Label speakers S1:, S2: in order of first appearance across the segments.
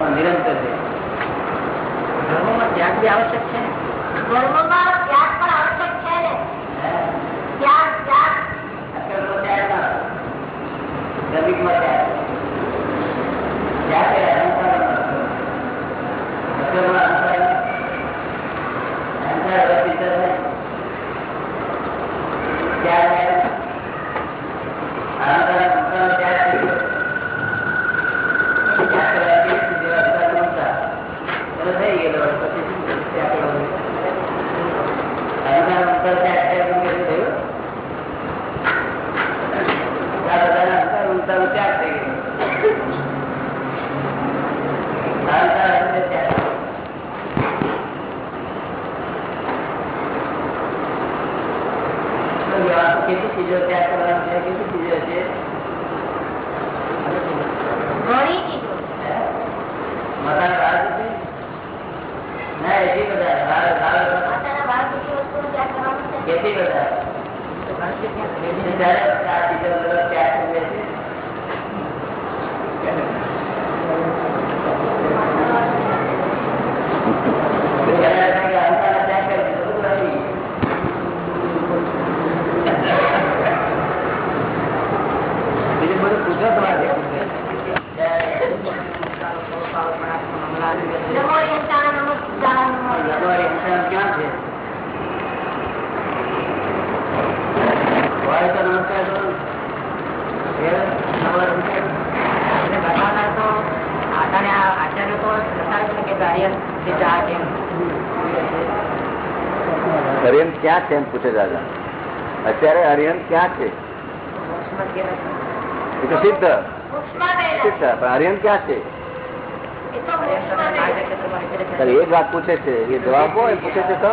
S1: નિરંતર છે
S2: ધર્મમાં ત્યાગ બી આવશ્યક છે
S3: ધર્મમાં ત્યાગ પણ
S1: હરિયંત ક્યાં છે
S4: એમ પૂછે દાદા અત્યારે હરિયંત ક્યાં છે એ પણ હરિયન ક્યાં છે?
S3: એ
S4: જ વાત પૂછે છે. એ જવાબ હોય, પૂછે છે તો.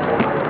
S1: તમારે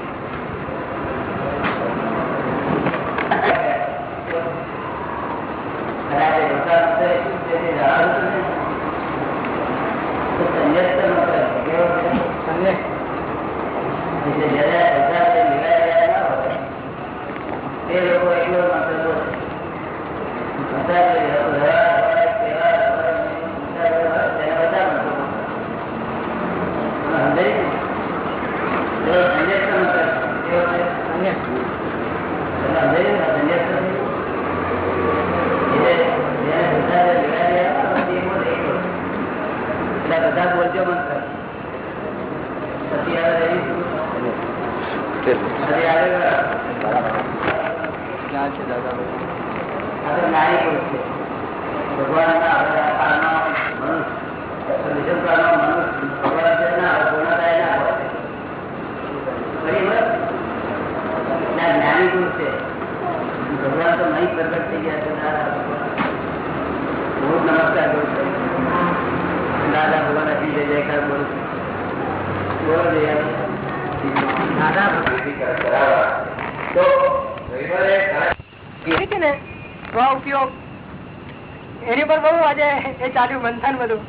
S1: એ
S5: ચાલ્યું મંથન બધું.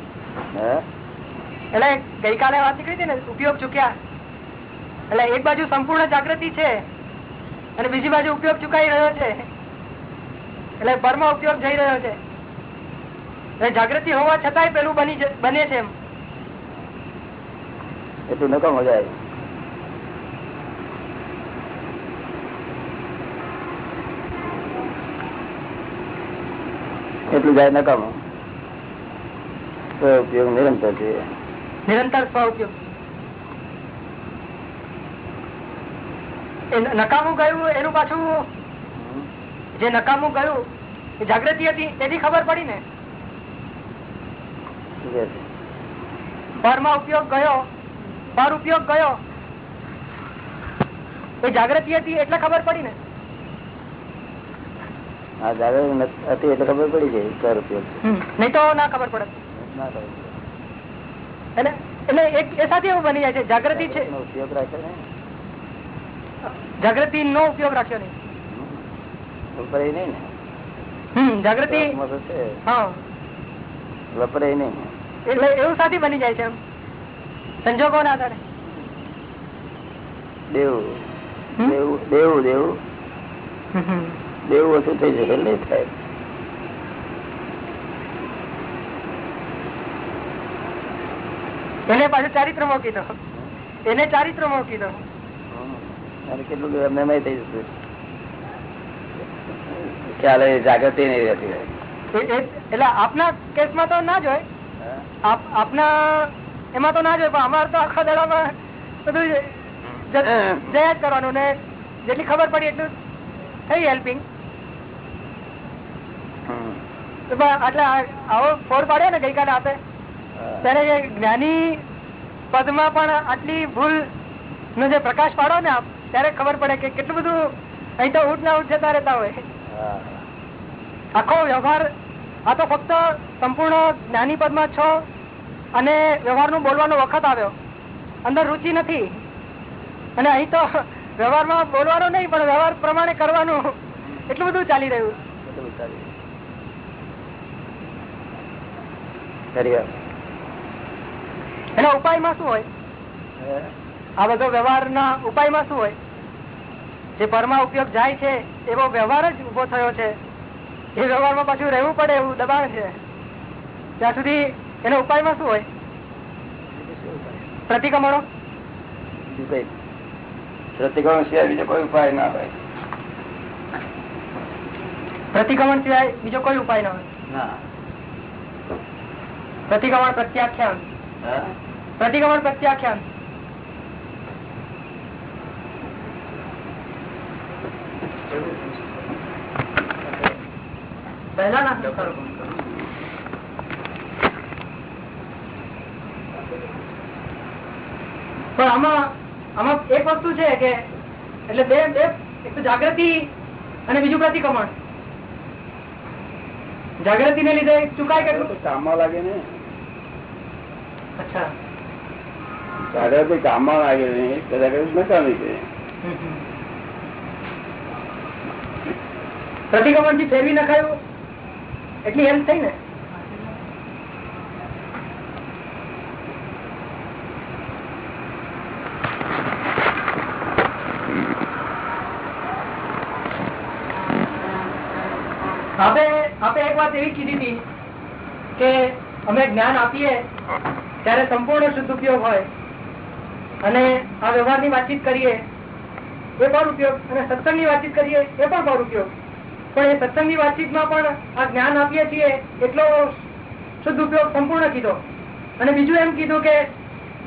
S5: એટલે ગઈકાલે વાત નીકળી હતી ને ઉપયોગ ચૂક્યા. એટલે એક બાજુ સંપૂર્ણ જાગૃતિ છે અને બીજી બાજુ ઉપયોગ ચુકાઈ રહ્યો છે. એટલે પરમાં ઉપયોગ જઈ રહ્યો છે. જાગૃતિ હોવા છતાંય પેલું બની બને છે એમ.
S1: એટલું નકમ મજા આવી એટલું જાય નકામું. તો ઉપયોગ નિરંતર છે
S5: નિરંતર સ્વ ઉપયોગ નકામું ગયું એનું પાછું જે નકામું ગયું જાગૃતિ હતી તેથી ખબર પડી ને? પરમાં ઉપયોગ ગયો પર ઉપયોગ ગયો એ જાગૃતિ હતી એટલે ખબર પડી ને
S1: જાગૃતિ હતી એટલે ખબર પડી ગઈ કર ઉપયોગ.
S5: નહીં તો ના ખબર પડે. એટલે એક એ સાથે એવું બની જાય છે જાગૃતિ છે.
S1: ઉપયોગ રાખે ને
S5: જાગૃતિ નો ઉપયોગ રાખ્યો નહીં.
S1: વપરાય નહીં ને.
S5: જાગૃતિ
S1: વપરાય નહીં
S5: એટલે એવું સાથે બની જાય છે એમ. સંજોગોના આધારે.
S1: દેવું. દેવું દેવું દેવું. દેવું ઓછું થઈ જાય એટલે થાય.
S5: એને પાછું ચારિત્ર મૂકી દો. એને ચારિત્ર મૂકી દો.
S1: કેટલું એમને થઈ ખ્યાલ જાગૃતિ નહીં રહેતી
S5: એટલે આપના કેસમાં તો ના જ હોય. આપના એમાં તો ના જ હોય પણ અમારે તો આખા દડામાં બધું જયા જ કરવાનું ને જેટલી ખબર પડી એટલું થઈ હેલ્પિંગ. એટલે આવો ફોડ પાડ્યો ને ગઈકાલે આપે. ત્યારે જ્ઞાની પદમાં પણ આટલી ભૂલ નો જે પ્રકાશ પાડો ને આપ ત્યારે ખબર પડે કે કેટલું બધું અહીં તો ઉઠ ના ઉઠ જતા રહેતા હોય. આખો વ્યવહાર આ તો ફક્ત સંપૂર્ણ જ્ઞાની પદમાં છો અને વ્યવહારનું બોલવાનો વખત આવ્યો. અંદર રુચિ નથી. અને અહીં તો વ્યવહારમાં બોલવાનું નહીં પણ વ્યવહાર પ્રમાણે કરવાનું એટલું બધું ચાલી રહ્યું
S1: બધું વિચારી. ખરી વાત.
S5: એના ઉપાયમાં શું હોય? આ બધો વ્યવહારના ઉપાયમાં શું હોય? જે પરમાં ઉપયોગ જાય છે એવો વ્યવહાર જ ઊભો થયો છે. એ વ્યવહારમાં પાછું રહેવું પડે એવું દબાણ છે. ત્યાં સુધી એના ઉપાયમાં શું હોય?
S1: ઉપાય?
S5: પ્રતિક્રમણો?
S1: પ્રતિક્રમણ સિવાય બીજો કોઈ ઉપાય ના હોય.
S5: પ્રતિક્રમણ સિવાય બીજો કોઈ ઉપાય ન હોય?
S1: પ્રતિકમણ
S5: પ્રતિક્રમણ પ્રત્યાખ્યાન.
S1: હા?
S5: પ્રતિક્રમણ પ્રત્યાખ્યાન. પહેલા ના પણ આમાં આમાં એક વસ્તુ છે કે એટલે બે બે એક તો જાગૃતિ અને બીજું પ્રતિક્રમણ. જાગૃતિ ને લીધે ચુકાય કેટલું?
S1: કામમાં લાગે ને.
S5: અચ્છા.
S1: જાગૃતિ કામમાં લાગે નહીં તો જાગૃતિ નકામી છે
S5: પ્રતિક્રમણથી ફેરવી નખાયું? એટલી હેલ્પ થઈ ને? આપે આપે એક વાત એવી કીધી હતી કે અમે જ્ઞાન આપીએ ત્યારે સંપૂર્ણ શુદ્ધ ઉપયોગ હોય. અને આ વ્યવહારની વાતચીત કરીએ, એ પણ ઉપયોગ, અને સત્સંગની વાતચીત કરીએ, એ પણ પર ઉપયોગ. પણ એ સત્સંગની વાતચીતમાં પણ આ જ્ઞાન આપીએ છીએ, એટલો શુદ્ધ ઉપયોગ સંપૂર્ણ કીધો. અને બીજું એમ કીધું કે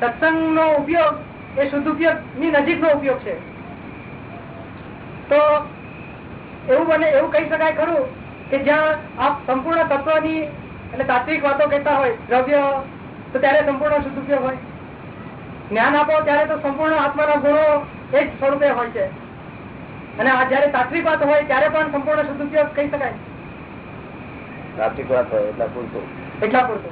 S5: સત્સંગનો ઉપયોગ એ શુદ્ધ ઉપયોગની નજીકનો ઉપયોગ છે. તો એવું બને, એવું કહી શકાય ખરું કે જ્યાં આપ સંપૂર્ણ તત્વની, એટલે તાત્વિક વાતો કહેતા હોય, દ્રવ્ય, તો ત્યારે સંપૂર્ણ શુદ્ધ ઉપયોગ હોય. જ્ઞાન આપો ત્યારે તો સંપૂર્ણ આત્માના ગુણો એ જ સ્વરૂપે હોય છે. અને આ જયારે તાત્વિક વાત હોય ત્યારે પણ સંપૂર્ણ સદુપયોગ કહી શકાય.
S1: સાત્વિક વાત હોય એટલા પૂરતો.
S5: એટલા પૂરતો.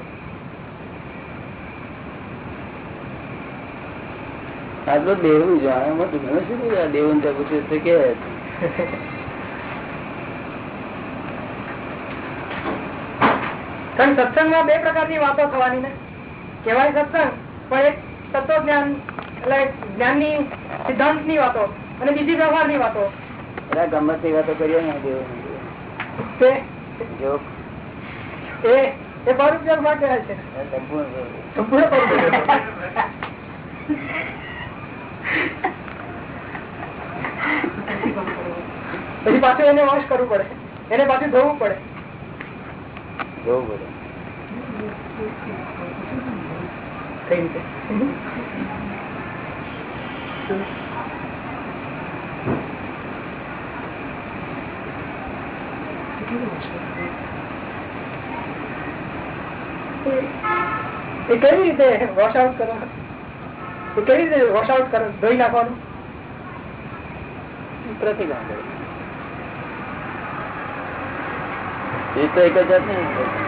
S1: આટલું દેવું જાણે એમાં ઘણું શું દેવું ને પૂછ્યું તો કે.
S5: કારણ સત્સંગમાં બે પ્રકારની વાતો થવાની ને. કેવાય સત્સંગ પણ એક તત્વ જ્ઞાનની સિદ્ધાંતની વાતો અને બીજી વ્યવહારની વાતો.
S1: એના ગમતની વાતો કરીએ ને દેવું
S5: એ એ પછી પાછું એને વોશ કરવું પડે. એને પાછું ધોવું પડે.
S1: જોવું પડે.
S5: રીતે એ કેવી રીતે વોશ આઉટ કરો એ કેવી રીતે વોશ આઉટ કરો ધોઈ નાખવાનું?
S1: પ્રતિક્રમણ એ તો એક જ જાત નહીં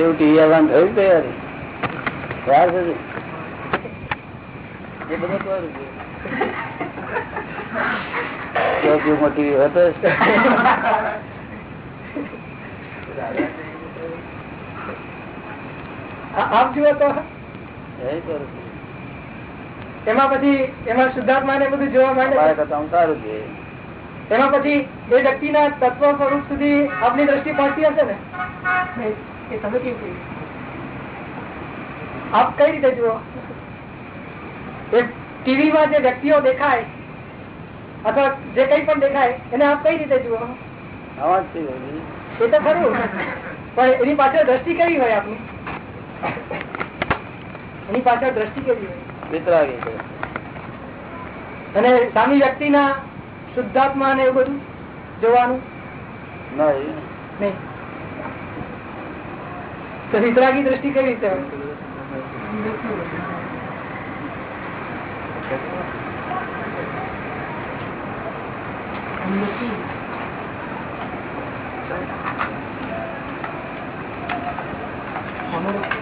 S1: એવું ટીવી આવવાનું થયું તૈયારી? વાર છે એ બધું કરું છું. મોટી હતો
S5: આપ જુઓ તો
S1: એ કરું છું.
S5: એમાં પછી એમાં શુદ્ધાત્મા ને બધું જોવા માંડે
S1: સારું છે.
S5: એમાં પછી એ વ્યક્તિના તત્વ સ્વરૂપ સુધી આપની દ્રષ્ટિ પહોંચતી હશે ને? આપ કઈ રીતે જુઓ? એ ટીવીમાં જે વ્યક્તિઓ દેખાય અથવા જે કઈ પણ દેખાય એને આપ કઈ રીતે જુઓ. એ તો ખરું પણ એની પાછળ દ્રષ્ટિ કેવી હોય આપની? એની પાછળ દ્રષ્ટિ કેવી હોય? અને સામી વ્યક્તિના શુદ્ધાત્મા ને એવું બધું જોવાનું?
S1: નહીં.
S5: નહીં. તો વિતરાગી દ્રષ્ટિ કેવી રીતે હોય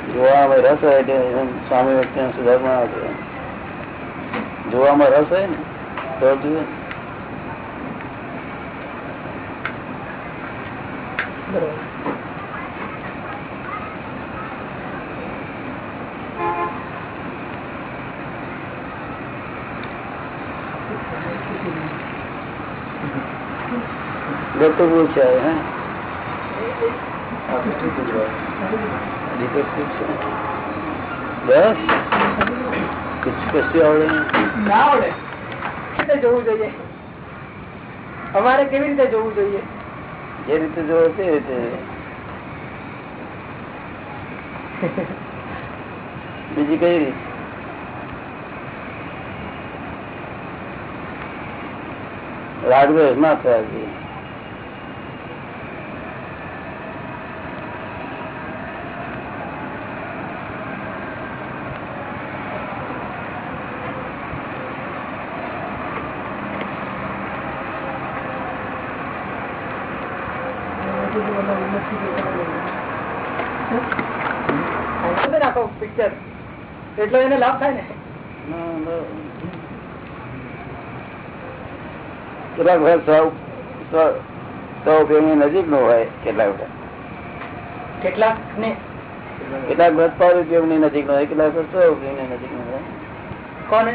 S1: જોવામાં રસ હોય એટલે એમ સ્વામી વ્યક્તિ સુધારમાં આવે જોવામાં રસ હોય ને તો જુએ
S5: બરોબર.
S1: બહુ છે હે? બસ. કશું કશું આવડે
S5: ના આવડે. જોવું જોઈએ? અમારે કેવી રીતે જોવું જોઈએ?
S1: જે રીતે જોવે તે રીતે. બીજી કઈ રીત? રાગદ્વેષ ના થયા જોઈએ
S5: અંદર નાખો પિક્ચર એટલો એને લાભ થાય ને?
S1: ના, ના. કેટલાક વખત સૌ સૌ- ઉપયોગની નજીકનું હોય કેટલાક વખત.
S5: કેટલાક ને?
S1: કેટલાક વખત પર ઉપયોગની નજીક નો હોય કેટલાક વખત સૌ ઉપયોગની નજીક નો હોય.
S5: કોને?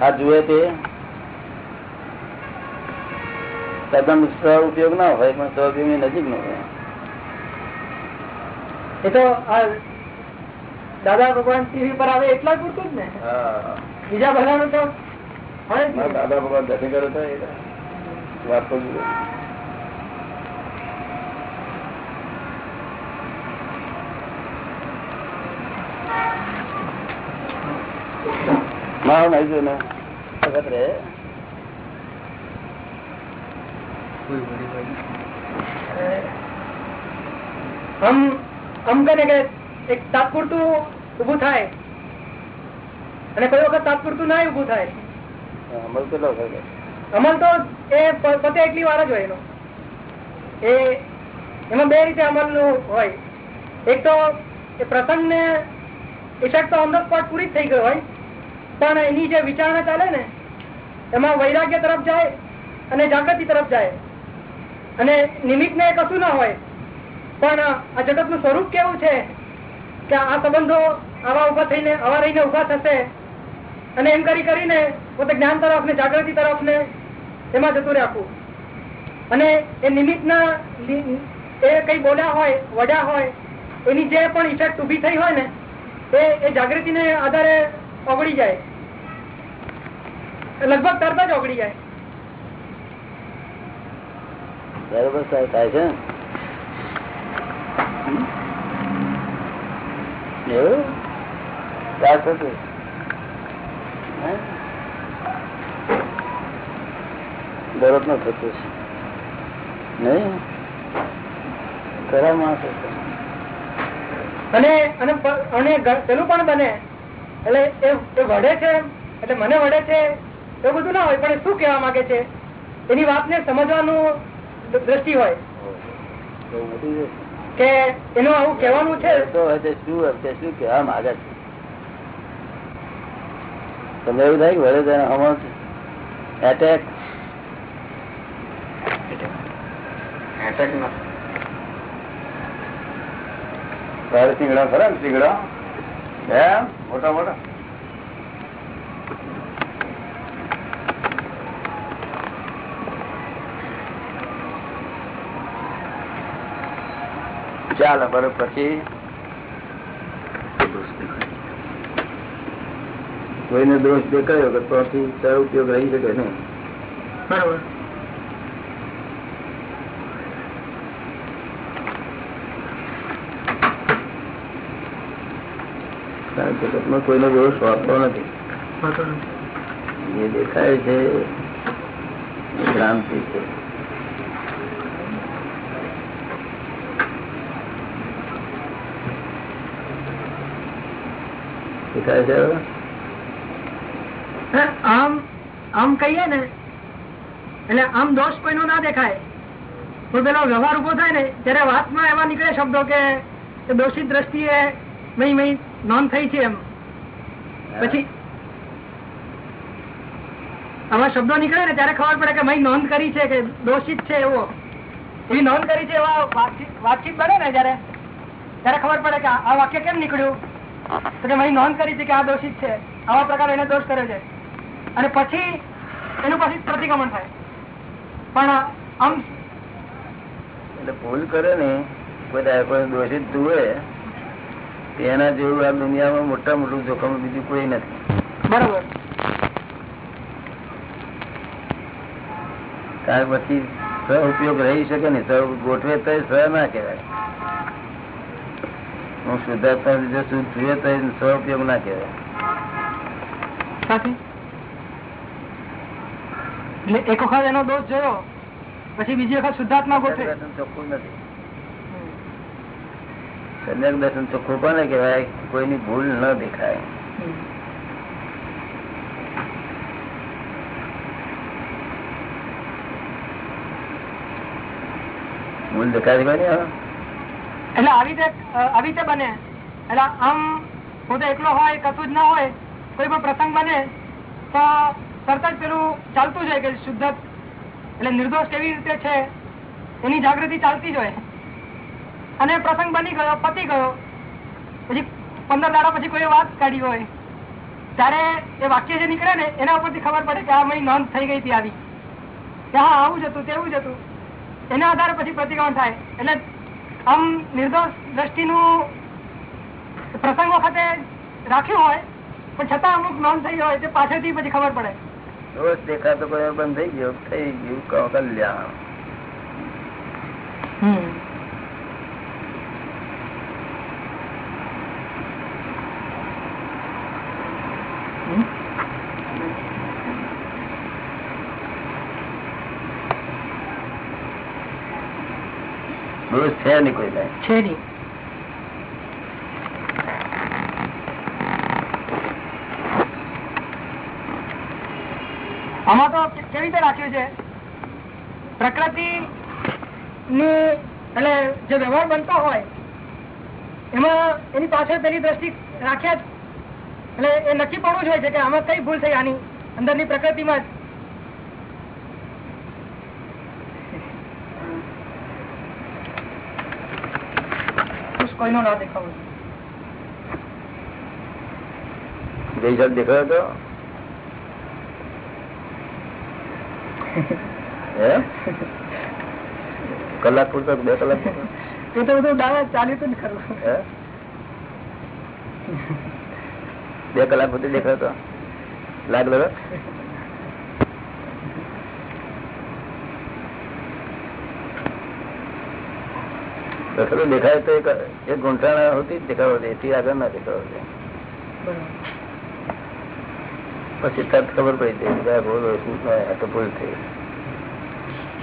S1: આ જુએ તે. તદ્દન સ્વ ઉપયોગ ના હોય પણ સ્વ ઉપયોગની નજીક નો હોય.
S5: એ તો આ દાદા ભગવાન ટીવી પર આવે એટલા પૂરતું જ ને? બીજા બધાનું તો.
S1: દાદા ભગવાન દર્શન કરો તો વાત તો જુએ. નહીં જોયું વખત રે.
S5: આમ આમ કને કે એક તાત્પુરતું ઉભું થાય. અને કોઈ વખત તાત્પુરતું ના ઉભું થાય.
S1: અમલ તો
S5: અમલ તો એ પતે એટલી વાર જ હોય એનો. એ એમાં બે રીતે અમલનું હોય. એક તો એ પ્રસંગને ઇફેક્ટ તો ઓન ધ સ્પોટ પૂરી જ થઈ ગયો હોય. પણ એની જે વિચારણા ચાલે ને એમાં વૈરાગ્ય તરફ જાય અને જાગૃતિ તરફ જાય. અને નિમિત્તને કશું ના હોય. પણ આ જગતનું સ્વરૂપ કેવું છે? કે આ સંબંધો આવા ઊભા થઈને, આવા રહીને ઊભા થશે. અને એમ કરી કરીને પોતે જ્ઞાન તરફ ને જાગૃતિ તરફ ને એમાં જતું રાખવું. અને એ નિમિત્તના એ કઈ બોલ્યા હોય, વડ્યા હોય, એની જે પણ ઇફેક્ટ ઊભી થઈ હોય ને, એ એ જાગૃતિને આધારે ઓગળી જાય. લગભગ તરત જ ઓગળી જાય.
S1: બરોબર સાહેબ, થાય છે એવું? ત્યાર થતું? દરરોજનું થતું છે નહીં? ખરા માણસ
S5: અને અને અને પેલું પણ બને? એટલે એ વડે છે? એટલે મને વડે છે? એવું બધું ના હોય પણ શું કહેવા માંગે છે? એની વાતને સમજવાનું દ્રષ્ટિ હોય. કે એનું આવું કેવાનું છે?
S1: તો શું હવે શું કેવા માંગે છે? તમને એવું થાય કે વડે તેને હમણાં એટેક સિંગડા ખરા ને સિંગડા એમ મોટા મોટા ચાલો બરોબર. પછી કોઈને દોષ દેખાયો કે ત્યાંથી સર ઉપયોગ રહી શકે ને?
S5: બરોબર.
S1: કારણ જગતમાં કોઈનો દોષ હોતો નથી. જે દેખાય છે ભ્રાંતિ છે. દેખાય છે?
S5: આમ આમ કહીએ ને એટલે આમ દોષ કોઈનો ના દેખાય. પણ પેલો વ્યવહાર ઊભો થાય ને ત્યારે વાતમાં એવા નીકળે શબ્દો કે દોષિત દ્રષ્ટિએ મહી મહી નોંધ થઈ છે એમ. પછી આવા શબ્દો નીકળે ને ત્યારે ખબર પડે કે મહી નોંધ કરી છે કે દોષિત છે એવો. એવી નોંધ કરી છે એવા વાતચીત વાતચીત બને ને જયારે ત્યારે ખબર પડે કે આ વાક્ય કેમ નીકળ્યું? તો કે નોંધ કરી છે કે આ દોષિત છે. આવા પ્રકાર એને દોષ કર્યો છે. અને પછી એનું પછી પ્રતિક્રમણ થાય. પણ આમ
S1: એટલે ભૂલ કરે ને કોઈ દોષિત જુએ તેના જેવું આ દુનિયામાં મોટા મોટું જોખમ બીજું કોઈ નથી.
S5: બરોબર.
S1: કારણ પછી સહ ઉપયોગ રહી શકે ને સહ ગોઠવે તો સહ ના કહેવાય. હું શુદ્ધાત્મા બીજો શુદ્ધ જોઈએ તો સહ ઉપયોગ ના કહેવાય.
S5: એટલે એક વખત એનો દોષ જોયો પછી બીજી વખત શુદ્ધાત્મા ગોઠવે.
S1: ચોખ્ખું નથી. સમ્યક દર્શન ચોખ્ખું કોને કહેવાય કોઈની ભૂલ ન દેખાય. ભૂલ દેખાય કોની હવે?
S5: એટલે આવી રીતે આવી રીતે બને. એટલે આમ પોતે એકલો હોય કશું જ ના હોય, કોઈ પણ પ્રસંગ બને, તો તરત જ પેલું ચાલતું જ હોય કે શુદ્ધ, એટલે નિર્દોષ કેવી રીતે છે, એની જાગૃતિ ચાલતી જ હોય. અને પ્રસંગ બની ગયો, પતી ગયો. પછી પંદર દાડા પછી કોઈ વાત કાઢી હોય, ત્યારે એ વાક્ય જે નીકળે ને, એના ઉપરથી ખબર પડે કે આ મારી નોંધ થઈ ગઈ હતી આવી. કે હા, આવું જ હતું, તેવું જ હતું. એના આધારે પછી પ્રતિક્રમણ થાય. એટલે આમ નિર્દોષ દ્રષ્ટિનું પ્રસંગ વખતે રાખ્યું હોય પણ છતાં અમુક નોંધ થઈ હોય તે પાછળથી પછી ખબર પડે.
S1: દોષ દેખાતો બંધ થઈ ગયો થઈ ગયું કલ્યાણ દોષ છે નહીં કોઈ કાંઈ.
S5: છે નહીં. આમાં તો કેવી રીતે રાખ્યું છે? પ્રકૃતિ ની એટલે જે વ્યવહાર બનતો હોય, એમાં એની પાછળ પેલી દ્રષ્ટિ રાખ્યા જ. એટલે એ નક્કી પડવું જ હોય છે કે આમાં કઈ ભૂલ થઈ, આની અંદરની પ્રકૃતિમાં જ. કોઈનો ના દેખાવો જોઈએ.
S1: દેખાયો હતો કલાક પૂરતો બે કલાક પૂરતો?
S5: એ તો બધું ડાવે ચાલ્યું હતું ને ખરું.
S1: બે કલાક સુધી દેખાયો હતો લાગ લગો તો ખરું દેખાય તો એક એક ગુંઠાણા હોતી જ દેખાડો છે એથી આગળ ના દેખાડો છે પછી તરત ખબર પડી જાય કે આ ભૂલ હોય શું થાય આ તો ભૂલ થઈ.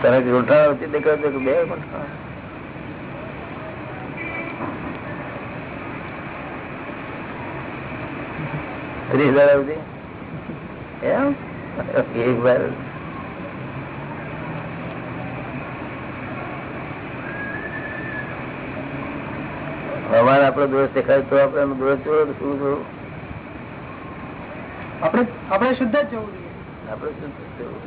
S1: તને ગુંઠાણા હોતી દેખાડો છે કે બે ગુંઠાણા ત્રીસ હજાર સુધી? એમ? એક વાર. અમારે આપડો દોષ દેખાય તો આપડે એનો દોષ જોયો શું જોયું
S5: આપણે આપણે શુદ્ધ જ જવું જોઈએ.
S1: આપડે જ જવું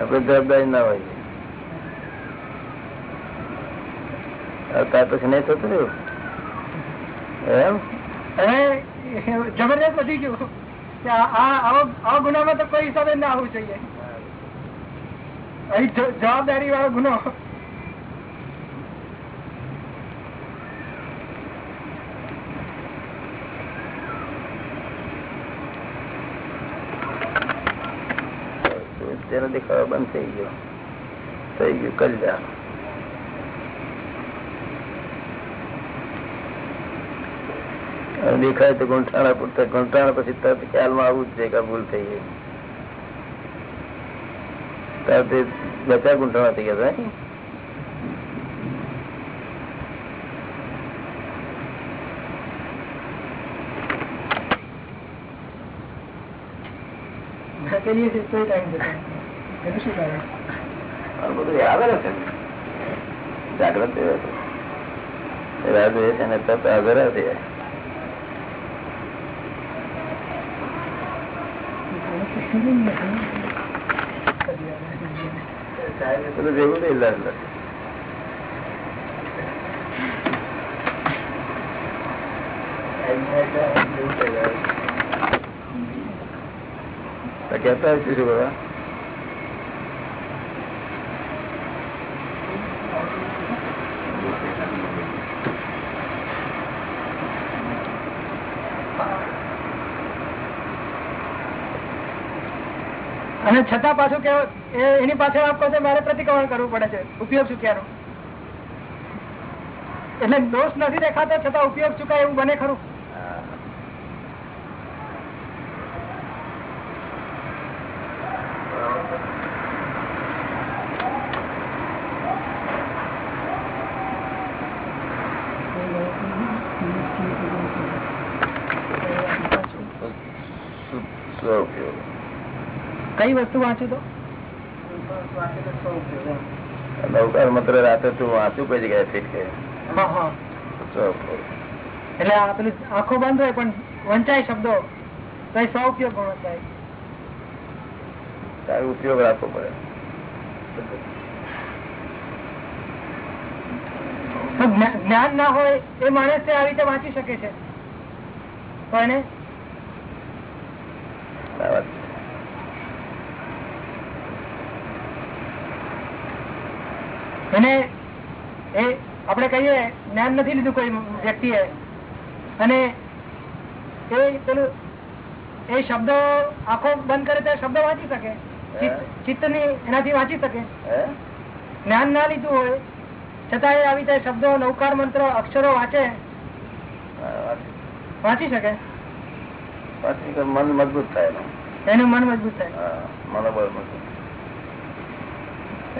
S1: આપડે જવાબદારી ના હોય. ત્યાર પછી નહીં થતું રહ્યું? એમ?
S5: જબરદસ્ત વધી ગયું. આવા ગુનામાં તો કોઈ હિસાબે ના આવવું જોઈએ. જવાબદારી વાળો ગુનો.
S1: તેનો દેખાડો બંધ થઈ ગયો. થઈ ગયું કલ્યાણ દેખાય તો ગુંઠાણા પૂરતા, ગુંઠાણા પછી તરત ખ્યાલમાં આવું જ છે કે ભૂલ થઈ ગઈ. તરત બચા ગુંઠાણા થઈ ગયા હતા
S5: એનું શું કારણ
S1: બધું રહે છે. જાગ્રત રહે છે. અને તરત હાજર છે ભેગું થઈ જાય કહેતા હશે શું બધા
S5: અને છતાં પાછું કેવો એની પાછળ આપ કહો મારે પ્રતિક્રમણ કરવું પડે છે, ઉપયોગ ચૂક્યાનો. એટલે દોષ નથી દેખાતો, છતાં ઉપયોગ ચૂકાય એવું બને ખરું? કઈ વસ્તુ વાંચું તો?
S1: નૌકાર મંત્ર રાતે તું વાંચું કઈ જગ્યાએ ફીટ કે
S5: એટલે આ પેલું આંખો બંધ હોય પણ વંચાય શબ્દો તો સ્વ ઉપયોગ ગણો થાય.
S1: તારો ઉપયોગ રાખવો પડે.
S5: જ્ઞાન ના હોય એ માણસ આવી રીતે વાંચી શકે છે. પણ એને
S1: આ વાત છે.
S5: એને એ આપણે કહીએ જ્ઞાન નથી લીધું કોઈ વ્યક્તિએ. અને એ પેલું એ શબ્દ આખો બંધ કરે તો શબ્દ વાંચી શકે. ચિત્તની એનાથી વાંચી શકે. જ્ઞાન ના લીધું હોય છતાં એ આવી રીતે શબ્દો નૌકાર મંત્ર અક્ષરો વાંચે.
S1: વાંચી-
S5: શકે.
S1: મન મજબૂત થાય એનું.
S5: મન મજબૂત થાય.
S1: મનોબળ મજબૂત.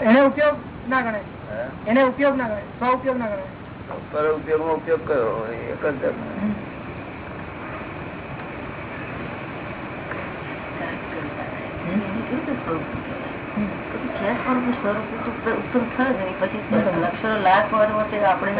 S5: એને ઉપયોગ ના ગણે
S1: હે?
S5: એને ઉપયોગ ના ગણે સ્વ ઉપયોગ ના ગણે
S1: પર ઉપયોગમાં ઉપયોગ કયો એ એક જ જાતનો.
S6: લક્ષણો લાખ વર્ષ વચ્ચે આપણે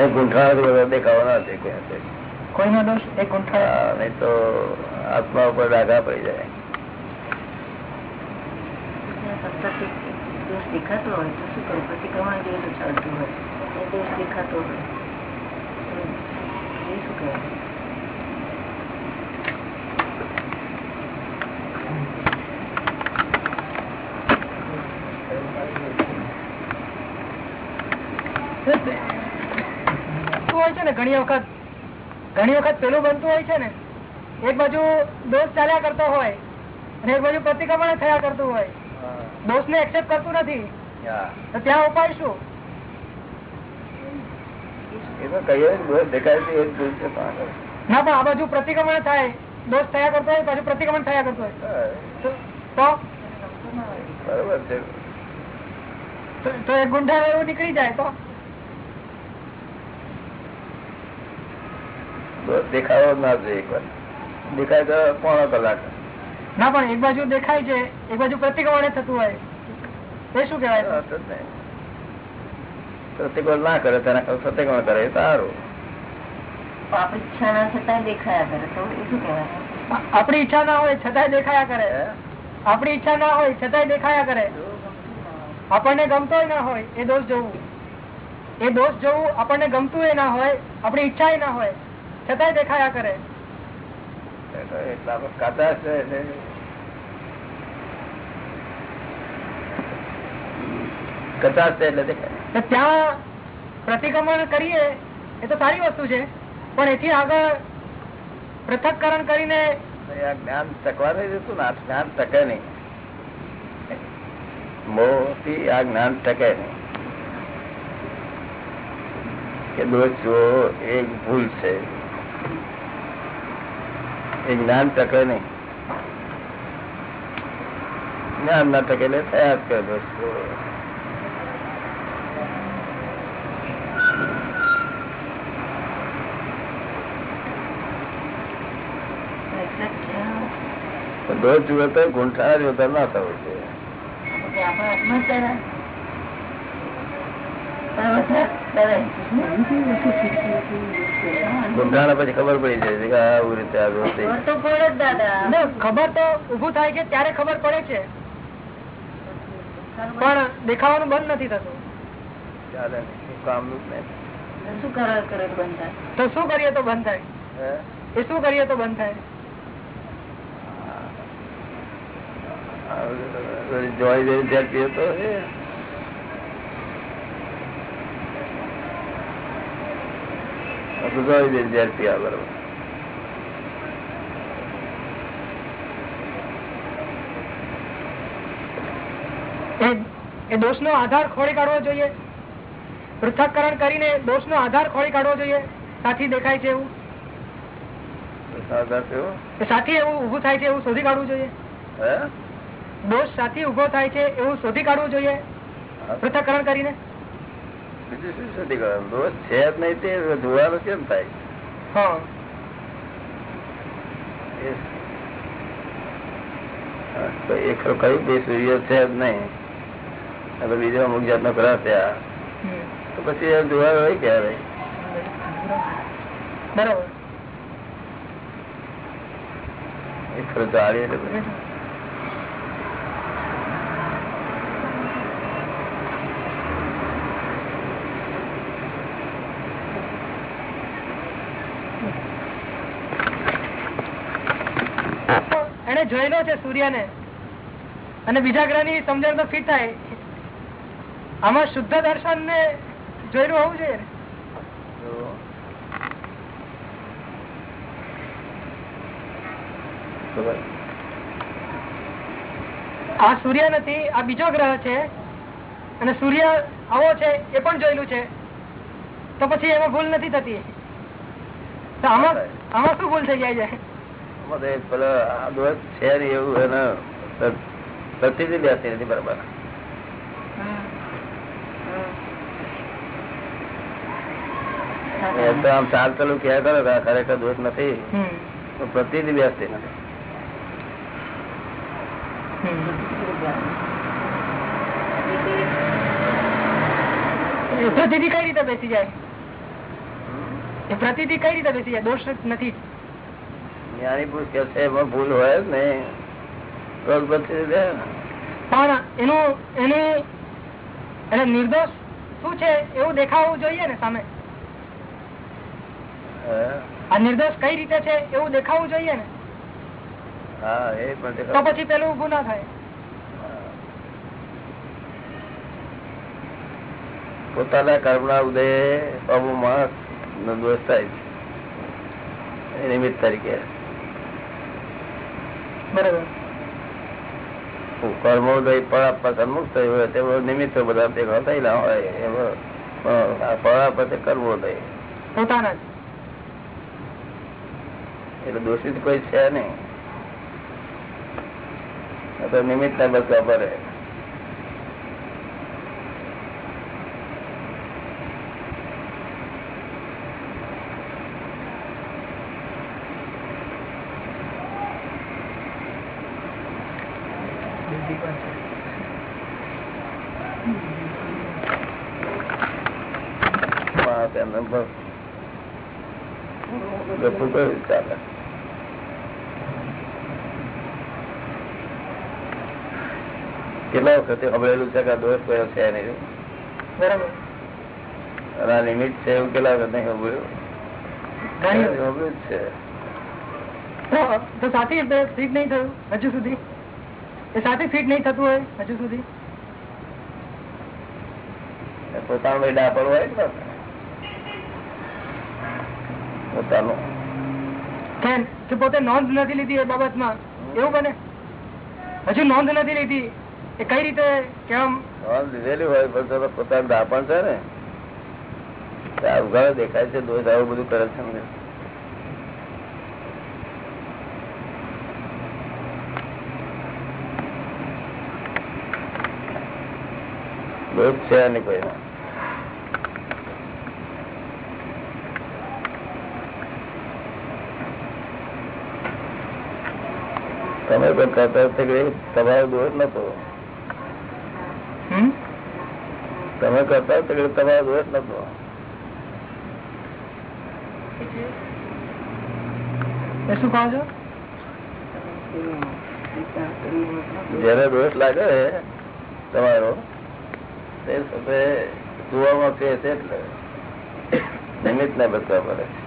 S1: એ ગુંઠાણાથી દેખાવો ના છે કોઈ હાથે.
S5: કોઈનો દોષ? એ ગુંઠાય
S1: નહીં તો આત્મા ઉપર ડાઘા પડી જાય.
S6: દોષ દેખાતો હોય તો શું કરું? પ્રતિક્રમણ જેવું તો ચાલતું હોય. એ દોષ દેખાતો હોય. શું કહેવાય
S5: બનતું હોય છે ને ઘણી વખત ઘણી વખત પેલું બનતું હોય છે ને એક બાજુ દોષ ચાલ્યા કરતો હોય અને એક બાજુ પ્રતિક્રમણ થયા કરતું હોય. દોષ ને એક્સેપ્ટ કરતું નથી. તો ત્યાં ઉપાય શું?
S1: ને, પણ.
S5: આ બાજુ પ્રતિક્રમણ થાય દોષ થયા કરતો હોય પાછું પ્રતિક્રમણ થયા કરતો હોય. તો-
S1: બરોબર છે.
S5: તો- તો એક ગુંઠા એવું નીકળી જાય તો?
S1: દેખાવો ના જોઈએ એક વાર. દેખાય તો પોણો કલાક.
S5: ના પણ એક બાજુ દેખાય છે એક બાજુ પ્રતિક્રમણ થતું હોય. એ શું
S1: કેવાય પ્રતિકોળ ના કરે તેના કરે એ સારું.
S6: આપણી ઈચ્છા ના છતાં દેખાયા કરે તો શું
S5: કેવાય આપણી ઈચ્છા ના હોય છતાંય દેખાયા કરે? આપણી ઈચ્છા ના હોય છતાંય દેખાયા કરે. આપણને ગમતો ના હોય એ દોષ જોવું. એ દોષ જોવું આપણને ગમતું એ ના હોય આપણી ઈચ્છા ના હોય. છતાંય દેખાયા કરે.
S1: એટલા છે એટલે કચાશ છે એટલે દેખાય.
S5: ત્યાં પ્રતિક્રમણ કરીએ એ તો સારી વસ્તુ છે. પણ એથી આગળ પૃથક્કરણ કરીને
S1: તો આ જ્ઞાન ટકવાનું જતું ને આ જ્ઞાન ટકે નહીં. મોહથી આ જ્ઞાન ટકે નહીં. કે દોષ એક ભૂલ છે. એ જ્ઞાન ટકે નહીં જ્ઞાન ના ટકે એટલે થયા જ કરે જો.
S6: જ.
S1: પણ દોષ જુએ તો ગુંઠા વધારે ના થવું છે પછી ખબર પડી જાય કે આ રીતે આ
S6: ખબર તો પડે જ દાદા
S5: ના, ખબર તો ઉભું થાય છે ત્યારે ખબર પડે છે પણ દેખાવાનું બંધ નથી થતું
S1: ચાલે કામનું જ નહીં
S6: શું કરે કરે બંધ થાય
S5: તો શું કરીએ તો બંધ થાય એ શું કરીએ તો બંધ થાય
S1: જોઈ જોઈ જ્યાં પીએ તો એ-
S5: એ દોષનો આધાર ખોળી કાઢવો જોઈએ. પૃથક્કરણ કરીને દોષનો આધાર ખોળી કાઢવો જોઈએ. સાથી દેખાય છે એવું. સાથી એવું ઉભું થાય છે એવું શોધી કાઢવું જોઈએ.
S1: હે?
S5: દોષ સાથી ઊભો થાય છે એવું શોધી કાઢવું જોઈએ. પૃથક્કરણ કરીને.
S1: બીજું શું શોધી? દોષ છે જ નહીં તે એ કયું બે સૂર્ય છે થયા તો પછી એ હોય ક્યારે
S5: બરાબર
S1: એ ખરું જાળી એટલે પછી
S5: એને જોયેલો છે સૂર્યને. અને બીજા ગ્રહની સમજણ તો ફિટ થાય. આમાં શુદ્ધ દર્શન ને જોયેલું હોવું જોઈએ આ સૂર્ય નથી આ બીજો ગ્રહ છે. અને સૂર્ય આવો છે એ પણ જોયેલું છે. તો પછી એમાં ભૂલ નથી થતી. તો આમાં આમાં શું ભૂલ થઈ જાય છે?
S1: આમાં પેલો દોષ છે એવું એને પ્રતિથી બેસતી નથી બરાબર. આમ ચાલ પેલું ક્યાં કરો ખરેખર દોષ નથી.
S5: હમ.
S1: તો પ્રતિથી બેસતી નથી.
S5: પ્રતિથી કઈ રીતે બેસી જાય? પ્રતિથી કઈ રીતે બેસી જાય? દોષ નથી.
S1: જ્ઞાની પુરુષ કે છે એમાં ભૂલ હોય જ.
S5: પણ એનું એની એને નિર્દોષ શું છે? એવું દેખાવું જોઈએ ને સામે. આ નિર્દોષ કઈ રીતે છે? એવું દેખાવું જોઈએ ને.
S1: હા એ પણ તો
S5: પછી પેલું ઉભું ના થાય.
S1: પોતાના કર્મના ઉદય નો દોષ થાય છે. નિમિત્ત તરીકે.
S5: બરાબર.
S1: કર્મોદય આપવા સન્મુખ થયું હોય તે બધા નિમિત્તો બધા ભેગા થયેલા હોય એમાં પણ આ ફળ આપે તે કર્મોદય.
S5: પોતાના
S1: એટલે દોષિત કોઈ છે નહીં. તો નિમિત્ત ના બસવા પડે માણસ એમને બસ ગપુ કર્યું ચાલે કેટલા વખતે હમળેલું છે કે આ દોષ કયો છે નહીં
S5: બરાબર
S1: અને આ નિમિત્ત છે એવું કેટલા વખત નહીં હમળ્યું
S5: ઘણી વાર.
S1: હમળ્યું જ છે
S5: તો- તો સાથી ફિટ નહીં થયું હજુ સુધી એ સાથે ફિટ નહીં થતું હોય હજુ સુધી
S1: એ પોતાનું ભાઈ ડાપણ હોય ને પોતાનું
S5: કેમ કે પોતે નોંધ નથી લીધી એ બાબતમાં એવું બને હજુ નોંધ નથી લીધી એ કઈ રીતે? કેમ?
S1: લીધેલી હોય, પણ પોતાનું દાપણ છે ને. તે દેખાય છે, દોષ આવું બધું કરે છે ને દોષ છે નહીં કોઈ તમે પણ કરતા તમારો દોષ નતો
S5: હમ?
S1: તમે કરતા હોય તો તમારો દોષ નતો
S5: શું કહો છો?
S1: જયારે દોષ લાગે તમારો તે જોવામાં છે એટલે નિમિત્ત ને બચવા પડે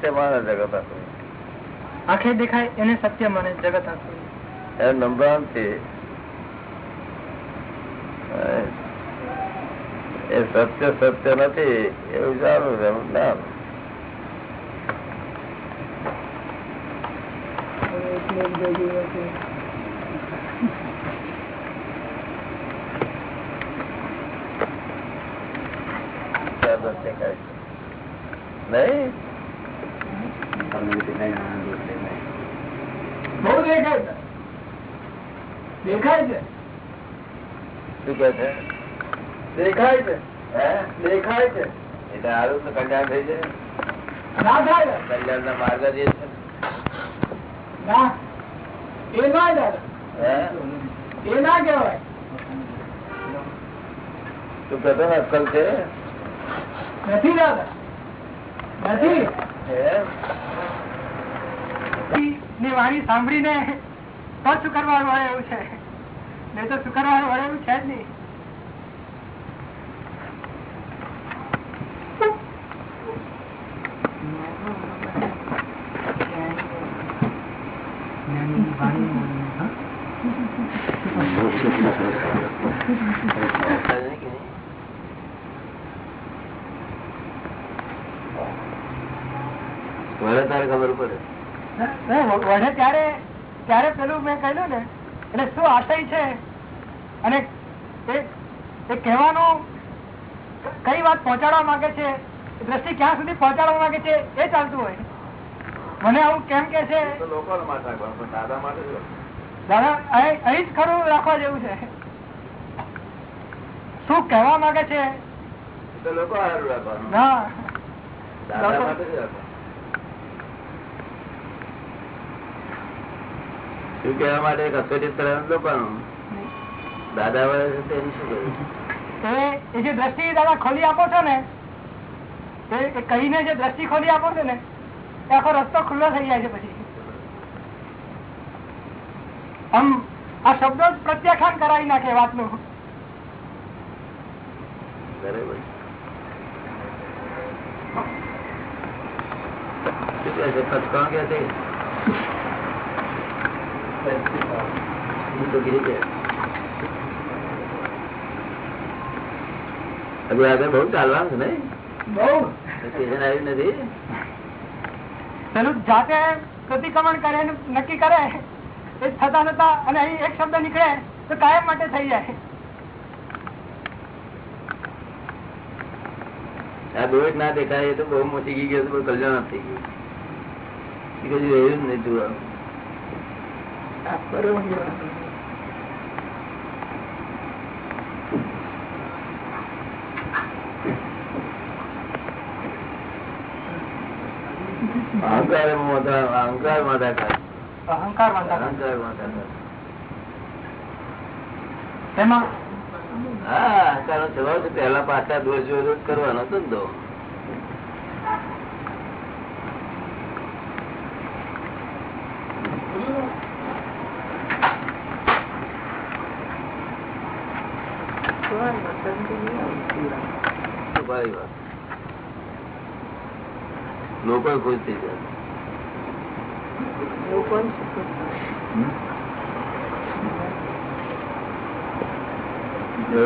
S1: તે માને આંખે
S5: દેખાય એને સત્ય માને જગત આખું.
S1: એનું નંબર છે એ સત્ય સત્ય નથી એવું જાણું છે એમ ના ત્યાં દોષ દેખાય છે. નહીં
S5: બહુ દેખાય છે દેખાય છે
S1: શું કે છે.
S5: દેખાય છે? દેખાય છે?
S1: એટલે હારું તો કલ્યાણ થઈ
S5: ના
S1: કલ્યાણ ના? માર્ગ જે છે.
S5: ના. એ ના કહેવાય.
S1: તું કહેતો અક્કલ છે?
S5: નથી દાદા. નથી.
S1: હે?
S5: વાણી સાંભળીને તો કરવાનું હોય એવું છે. નહીં તો શુક્રવાર વળે એવું છે જ નહીં
S1: વળે તારે ખબર પડે
S5: નહીં, વઢે ત્યારે ત્યારે પેલું મેં કહ્યું ને એટલે શું આશય છે અને એ એ કહેવાનું કઈ વાત પહોંચાડવા માંગે છે. દ્રષ્ટિ ક્યાં સુધી પહોંચાડવા માંગે છે એ ચાલતું હોય. મને આવું કેમ કે છે?
S1: દાદા
S5: અહીં જ ખરું રાખવા જેવું છે. શું કહેવા માંગે છે?
S1: લોકો હારું રાખવાનું.
S5: ના.
S1: દાદા માટે જ રાખવાનું. શું કેવા માટે? કસોટી કરવાનું લોકોનું? દાદા વાળા શું કર્યું
S5: એ એ જે દ્રષ્ટિ દાદા ખોલી આપો છો ને એ કહીને જે દ્રષ્ટિ ખોલી આપો છો ને એ આખો રસ્તો ખુલ્લો થઈ જાય છે પછી. આમ આ શબ્દો જ પ્રત્યાખ્યાન કરાવી નાખે વાતનું.
S1: બરાબર શું કહે છે ખચકાણ કે છે હું તો ગીરી ગયા. હજુ આગળ બહુ ચાલવાનું છે નહીં
S5: બહુ.
S1: આવ્યું નથી?
S5: પેલું જાતે પ્રતિક્રમણ કરે નક્કી કરે એ થતા થતા અને અહીં એક શબ્દ નીકળે તો કાયમ માટે થઈ જાય.
S1: આ દોષ ના દેખાય એ તો બહુ મોટી ગઈ ગયો બહુ કલ્યાણ થઈ ગયું. એ કશું રહ્યું જ નહીં જોવા. અહંકાર અહંકાર મોટા
S5: અહંકાર
S1: અહંકાર
S5: એમાં
S1: હા અહંકાર સ્વભાવ છે પહેલા પાછા દોષ કરવાનો ધંધો વાત. લોકો ખુશ થઈ જાય.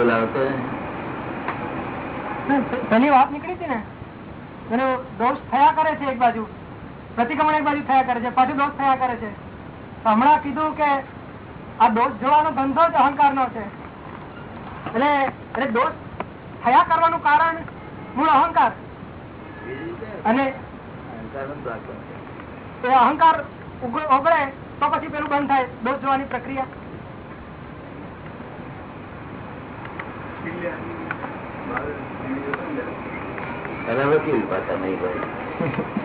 S1: લાવતો
S5: પેલી વાત નીકળી હતી ને? એનો દોષ થયા કરે છે એક બાજુ. પ્રતિક્રમણ એક બાજુ થયા કરે છે. પાછું દોષ થયા કરે છે. હમણાં કીધું કે આ દોષ જોવાનો ધંધો જ અહંકાર નો છે. એટલે એટલે દોષ થયા કરવાનું કારણ મૂળ અહંકાર. અને
S1: અહંકાર
S5: ઓગળે તો પછી પેલું બંધ થાય દોષ જોવાની પ્રક્રિયા.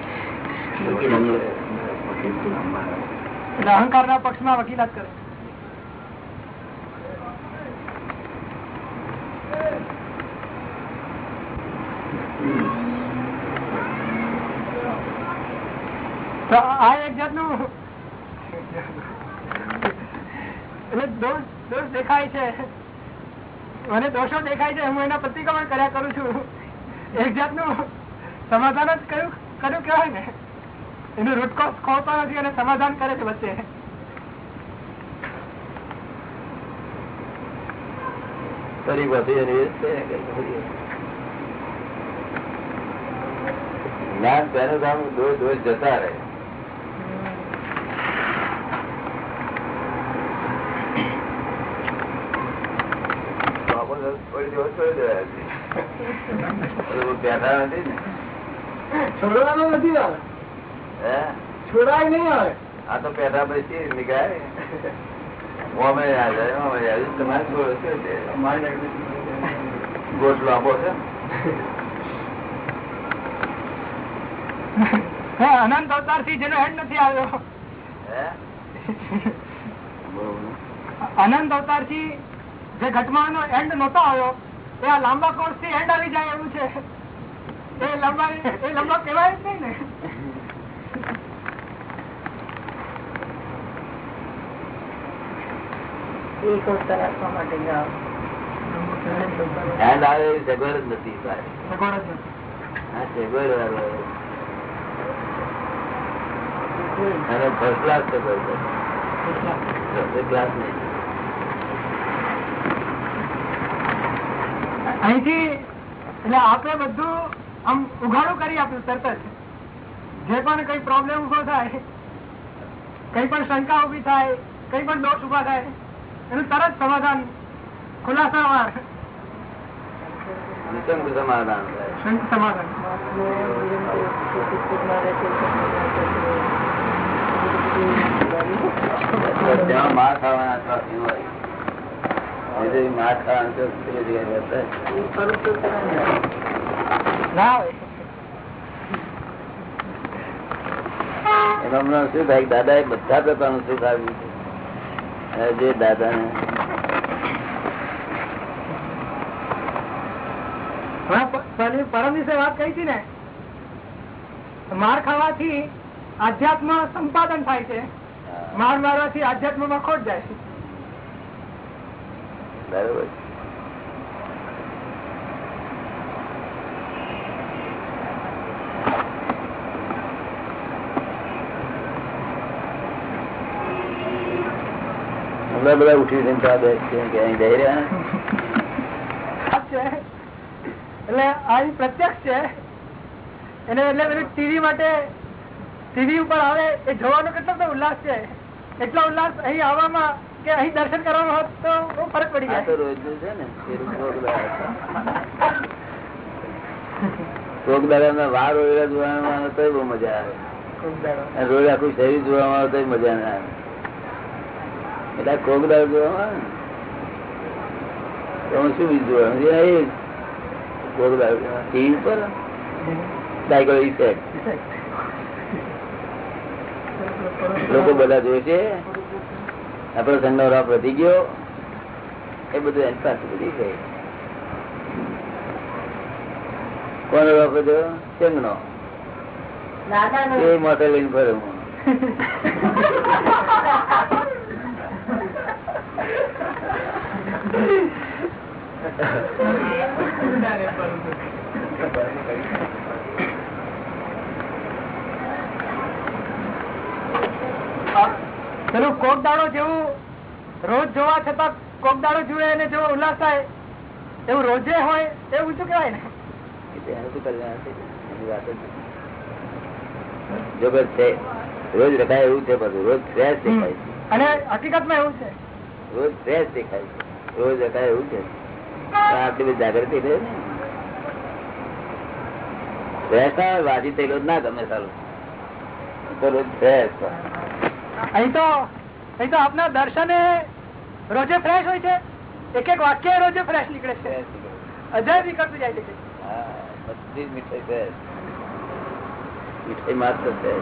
S5: અહંકાર ના પક્ષમાં વકીલાત કરે. તો આ એક જાતનું એટલે દોષ દોષ દેખાય છે. મને દોષો દેખાય છે, હું એના પ્રતિક્રમણ કર્યા કરું છું. એક જાતનું સમાધાન જ કર્યું કર્યું કહેવાય ને? એનું રૂટ કોઝ ખોતો નથી અને સમાધાન કરે છે વચ્ચે.
S1: જતા રહે તો આપણે થોડી દિવસ
S5: અનંત અવતારથી જેનો હેડ નથી આવ્યો અનંત અવતારથી જે ઘટમાં એન્ડ નતો આવ્યો એ આ લાંબા કોર્સથી એન્ડ આવી જાય એવું છે એ લાંબા એ લાંબા કહેવાય જ નહીં ને
S1: સગવડ જ નથી ભાઈ.
S5: સગવડ જ નથી.
S1: સગવડ વાળો અને ફર્સ્ટ ક્લાસ સગવડ છે. First નહીં.
S5: અહીંથી એટલે આપણે બધું આમ ઉઘાડું કરી આપ્યું તરત જ જે પણ કઈ પ્રોબ્લેમ ઊભો થાય કઈ પણ શંકા ઊભી થાય કઈ પણ દોષ ઊભા થાય એનું તરત સમાધાન ખુલાસાવાર.
S1: સમાધાન.
S5: સમાધાન.
S1: ત્યાં માર ખાવાના
S6: ને.
S5: ના હોય.
S1: હમણાં શું? થાય દાદા એ બધા પ્રકારનું સુખ આવ્યું છે? જે દાદા ને
S5: પરમ વિશે વાત કરી હતી ને? માર ખાવાથી આધ્યાત્મ સંપાદન થાય છે. માર મારવાથી આધ્યાત્મમાં ખોટ જાય છે.
S1: બરોબર? હમણાં બધા ઉઠી અહીં જઈ રહ્યા
S5: એટલે આ પ્રત્યક્ષ છે, એને એટલે પેલું ટીવી માટે ટીવી ઉપર આવે એ જોવાનો કેટલો બધો ઉલ્લાસ છે. એટલો ઉલ્લાસ અહીં આવવામાં કે અહીં દર્શન કરવાનો હોત તો બહુ ફરક પડી જાય.
S1: રોજનું છે ને પેલું કોકદારા. વાર ઓળા જોવામાં તો બહુ મજા આવે. રોજ આખું શરીર જોવામાં આવે તો મજા ના આવે. એટલે આ જોવામાં તો શું જોવાનું? એ કોકદાર ટીવી પર સાયકલ ઇફેક્ટ લોકો બધા જોશે? આપડો નો રાપ વધી ગયો એ બધું એની પાસે બધી ગઈ. કોનો રાપ વધ્યો
S6: દાદાનો
S1: એ મોટે લઈને ફરે. હું.
S5: પેલું કોક દાડો જેવું રોજ જોવા છતાં કોક દાડો જુએ અને જેવો ઉલ્લાસ થાય એવું રોજે હોય એ ઊંચું કેવાય ને
S1: રોજ રખાય એવું છે બધું રોજ ફ્રેશ દેખાય છે.
S5: અને હકીકતમાં એવું છે.
S1: રોજ ફ્રેશ દેખાય રોજ રખાય એવું છે. આટલી બધી જાગૃતિ રહે ને? ફ્રેશ વાજી થયેલો ના ગમે સારું. તો રોજ ફ્રેશ
S5: અહીં તો અહીં તો આપના દર્શને રોજે ફ્રેશ હોય છે. એક એક વાક્ય રોજે ફ્રેશ નીકળે છે. અજય નીકળતું જાય છે.
S1: બધી મીઠાઈ ફ્રેશ મીઠાઈ માત્ર
S6: છે.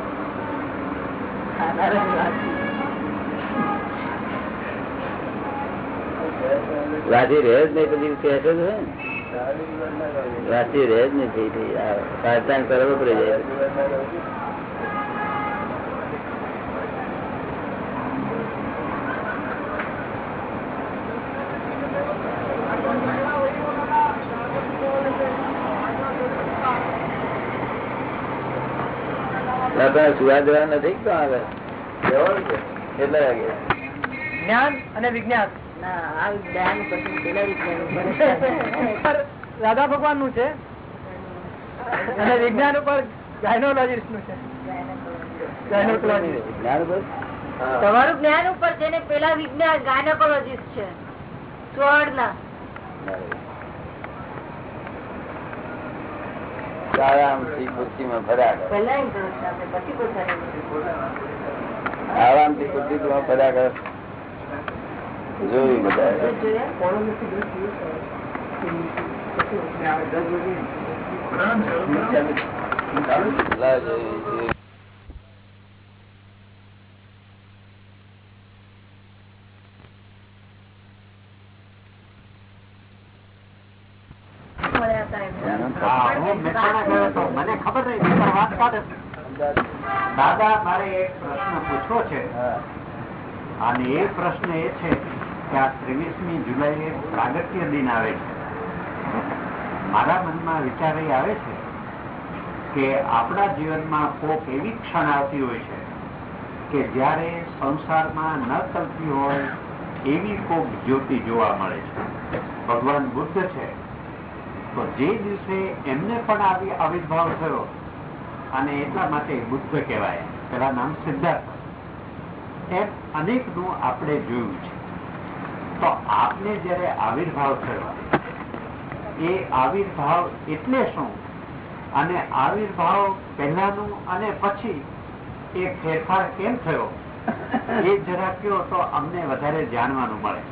S1: રાજી રહે જ નહીં પછી ફ્રેશ છે ને રાજી રહે જ નહીં થઈ આ કરવો પડે જાય દાદા સુવા જવા નથી
S5: જ્ઞાન અને વિજ્ઞાન. રાધા ભગવાનનું છે? અને વિજ્ઞાન ઉપર ગાયનોલોજીસ્ટનું છે?
S3: તમારું જ્ઞાન ઉપર છે ને પેલા વિજ્ઞાન ગાયનોકોલોજીસ્ટ છે. સ્વર્ણ ના
S1: આરામથી ખુરશીમાં ફર્યા આરામથી ખુરશીમાં ફર્યા કર. જોયું બધા જોયું, જોયું.
S6: મળ્યા હતા એમને.
S1: જ્ઞાન
S7: હા, હું મહેસાણા ગયો હતો. મને ખબર નહીં નહીંતર વાત કાઢે. દાદા, મારે એક પ્રશ્ન પૂછવો છે. અને એ પ્રશ્ન એ છે કે આ ત્રેવીસમી જુલાઈએ પ્રાગત્ય દિન આવે છે. મારા મનમાં વિચાર એ આવે છે કે આપણા જીવનમાં કોક એવી ક્ષણ આવતી હોય છે કે જ્યારે સંસારમાં ન ચલતી હોય એવી કોક જ્યોતિ જોવા મળે છે. ભગવાન બુદ્ધ છે. તો જે દિવસે એમને પણ આવી આવિર્ભાવ થયો અને એટલા માટે બુદ્ધ કહેવાય. પેલા નામ સિદ્ધાર્થ. એમ અનેકનું આપણે જોયું છે. તો આપને જયારે આવિર્ભાવ થયો, એ આવિર્ભાવ એટલે શું? અને આવિર્ભાવ પહેલાનું અને પછી એ ફેરફાર કેમ થયો? એ જરા કયો તો અમને વધારે જાણવાનું મળે.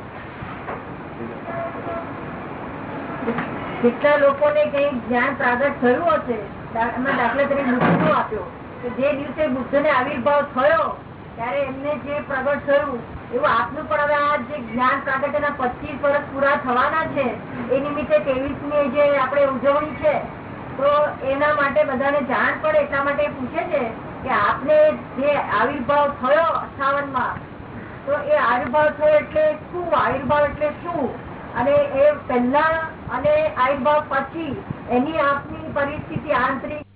S3: કેટલા લોકોને કઈ જ્ઞાન પ્રાગટ થયું હશે? દાખલા તરીકે બુદ્ધ નો આપ્યો. કે જે દિવસે બુદ્ધ ને આવિર્ભાવ થયો, ત્યારે એમને જે પ્રગટ થયું, એવું આપનું પણ હવે આ જે જ્ઞાન પ્રાગટ એના પચીસ વર્ષ પૂરા થવાના છે, એ નિમિત્તે ત્રેવીસમી જે આપણે ઉજવણી છે, તો એના માટે બધાને જાણ પડે, એટલા માટે પૂછે છે કે આપને જે આવિર્ભાવ થયો અઠાવનમાં તો એ આવિર્ભાવ થયો એટલે શું? આવિર્ભાવ એટલે શું? અને એ પહેલા અને આવિર્ભાવ પછી એની આપની પરિસ્થિતિ આંતરિક